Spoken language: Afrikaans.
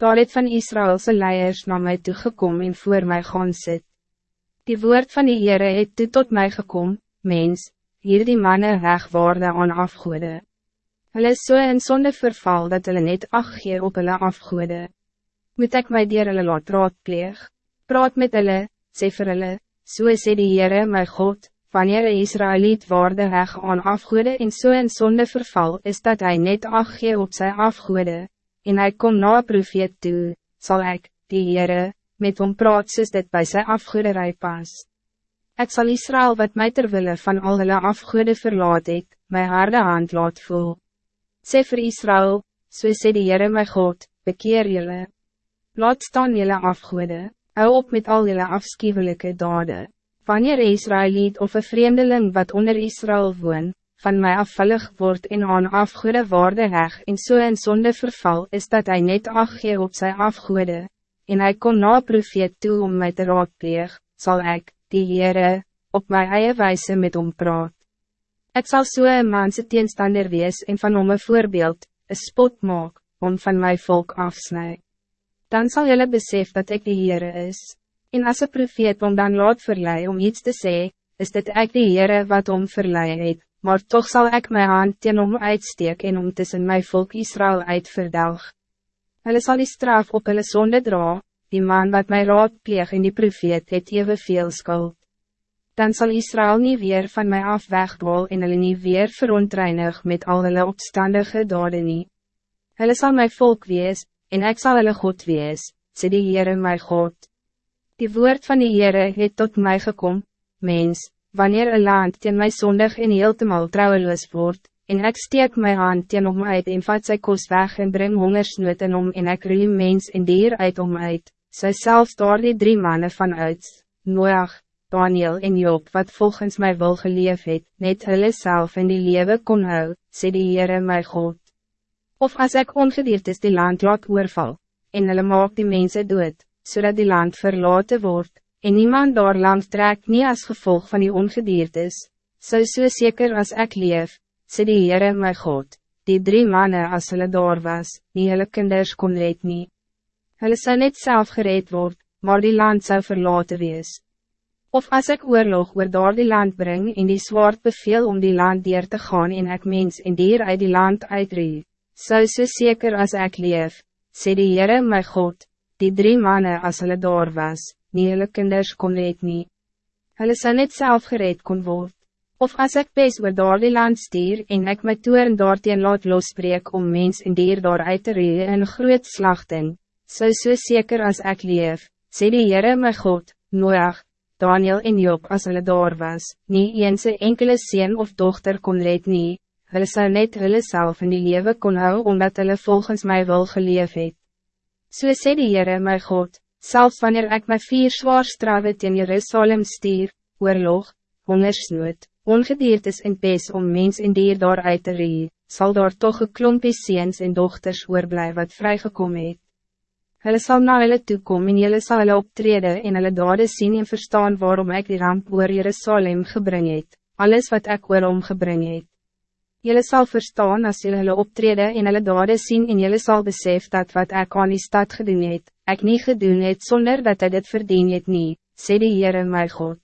Daar het van Israëlse leiers na my toegekom en voor my gaan sit. Die woord van die Heere het toe tot mij gekom, mens, hier die mannen wegwaarde aan afgoede. Hulle is so in sonde verval dat hulle net ag gee op hulle afgoede. Moet ek my dier hulle laat raadpleeg? Praat met hulle, sê vir hulle, so sê die Heere my God, wanneer een Israëliet waarde weg aan afgoede en so in sonde verval is dat hij net ag gee op sy afgoede, en hij kom na een profeet toe, zal ik, die Heere, met hom praat soos dit by sy afgoederij pas. Ik zal Israël wat mij terwille van al hulle afgoede verlaat het, my harde hand laat voel. Sê vir Israël, so sê die Heere my God, bekeer jullie. Laat staan jullie afgoede, hou op met al jullie afschuwelijke daden. Wanneer Israëliet of een vreemdeling wat onder Israël woon, van mij afvallig wordt en aan afgoede waarde heg en so in zonde verval is dat hij net afgee op zijn afgoede, en hij kon na profeet toe om mij te raadpleeg, zal ik, die Heere, op mijn eie wijze met hom praat. Ik zal so een manse teenstander wees en van hom een voorbeeld, een spot maak, om van mijn volk afsnij. Dan zal jullie besef dat ik de Heere is. En als een profeet om dan laat verlei om iets te zeggen, is dit ek die Heere wat om verlei het, maar toch zal ik mijn hand teen om uitsteek en om tussen mijn volk Israël uitverdelg. Hulle sal die straf op hulle sonde dra, die man wat mij raadpleeg en die profeet het veel skuld. Dan zal Israël niet weer van mij af wegdwal en hulle nie weer verontreinig met al hulle opstandige dade nie. Hulle sal my volk wees, en ik zal hulle God wees, sê die Heere my God. Die woord van die Heere het tot mij gekom, mens, wanneer een land teen my zondig en heeltemal trouweloos word, en ik steek my hand teen om uit en vat sy kos weg en bring hongersnood in om en ek ruim mens en dier uit om uit, sy selfs daar die drie mannen van uit, Noach, Daniel en Job wat volgens mij wil geleef het, net hulle self in die lewe kon hou, sê die Heere my God. Of als ik ongedierd is die land laat oorval, en hulle maak die mensen dood, zodat die land verlaten wordt, en niemand daar langs trek niet als gevolg van die ongediertes, so so zeker als ik leef, sê die Heere my God, die drie mannen als hulle daar was, nie hulle kinders kon red nie. Hulle sou net zelf gereed word, maar die land zou verlaten wees. Of als ik oorlog oor daar die land breng en die zwaard beveel om die land dier te gaan en ek mens en dier uit die land uitrie, so so zeker als ik leef, sê die Heere my God, die drie mannen als hulle daar was, nie hulle kinders kon red nie. Hulle sal net self gereed kon word. Of als ik bes oor daar die land stier en ek my toeren daarteen laat losbreek om mens en dier daar uit te ree in groot slachting, so so zeker als ik leef, sê die Heere my God, Noach, Daniel en Job als hulle daar was, nie eens enkele sien of dochter kon red nie, hulle sal net hulle self in die lewe kon hou omdat hulle volgens mij wil geleef het. So sê die Heere my God, selfs wanneer ik my vier zwaar strawe teen Jerusalem stier, oorlog, hongersnood, ongediertes en pes om mens en dier daar uit te ree, sal daar toch een klompie seens en dochters oorblij wat vrygekom het. Hulle sal na hulle toekom en hulle sal hulle optrede en hulle dade sien en verstaan waarom ik die ramp oor Jerusalem gebring het, alles wat ik oor hom gebring het. Jullie zal verstaan als jullie hulle optrede en hulle dade sien en jullie zal besef dat wat ik aan die stad gedoen het, ek nie gedoen het sonder dat hij dit verdien het nie, sê die Heere my God.